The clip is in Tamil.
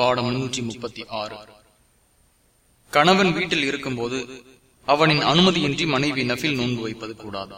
பாடம் முன்னூற்றி முப்பத்தி ஆறு கணவன் வீட்டில் இருக்கும்போது அவனின் அனுமதியின்றி மனைவி நஃபில் நோன்பு வைப்பது கூடாது.